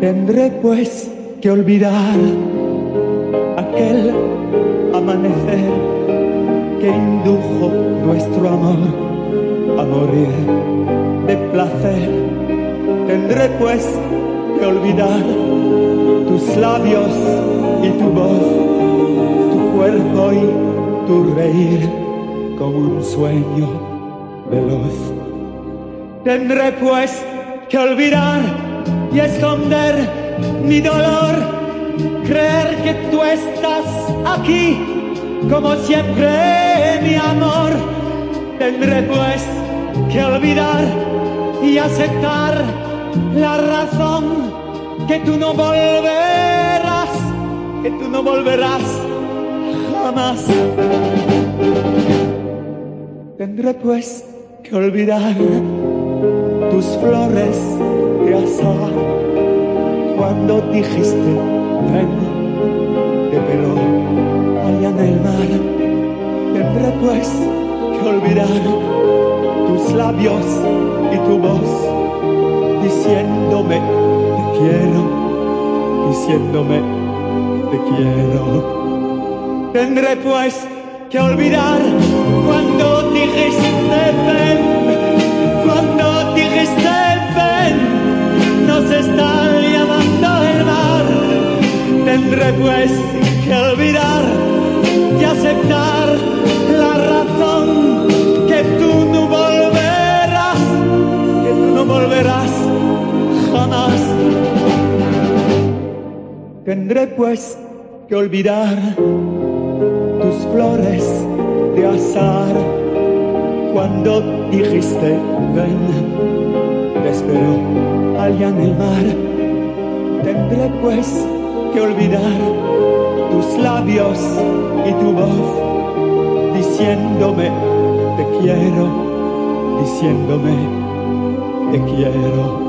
Tendré pues que olvidar aquel amanecer que indujo nuestro amor a morir de placer. Tendré pues que olvidar tus labios y tu voz, tu cuerpo y tu reír como un sueño veloz. Tendré pues que olvidar y esconder mi dolor, creer que tú estás aquí como siempre mi amor. Tendré pues que olvidar y aceptar la razón que tú no volverás, que tú no volverás jamás. Tendré pues que olvidar tus flores de azar cuando dijiste ven, te pero allá en el mar. Tendré pues que olvidar tus labios y tu voz diciéndome te quiero, diciéndome te quiero. Tendré pues que olvidar cuando dijiste ven, cuando dijiste ven, nos está llamando el mar. Tendré pues Tendré pues que olvidar tus flores de azar cuando dijiste ven, te espero allá en el mar. Tendré pues que olvidar tus labios y tu voz diciéndome te quiero, diciéndome te quiero.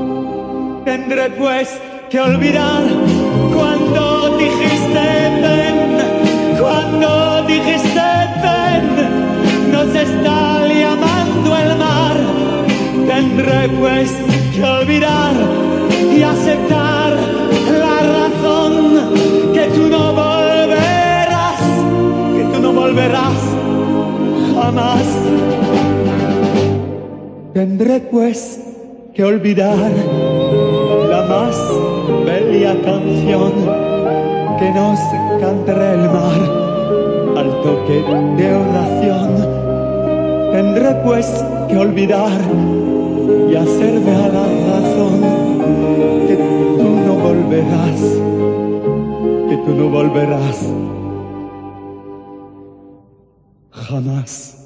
Tendré pues que olvidar cuando dijiste ven, cuando dijiste ven, nos está llamando el mar. Tendré pues que olvidar y aceptar la razón que tú no volverás, que tú no volverás jamás. Tendré pues que olvidar más bella canción que nos cantará el mar al toque de oración. Tendré pues que olvidar y hacerme a la razón que tú no volverás, que tú no volverás jamás.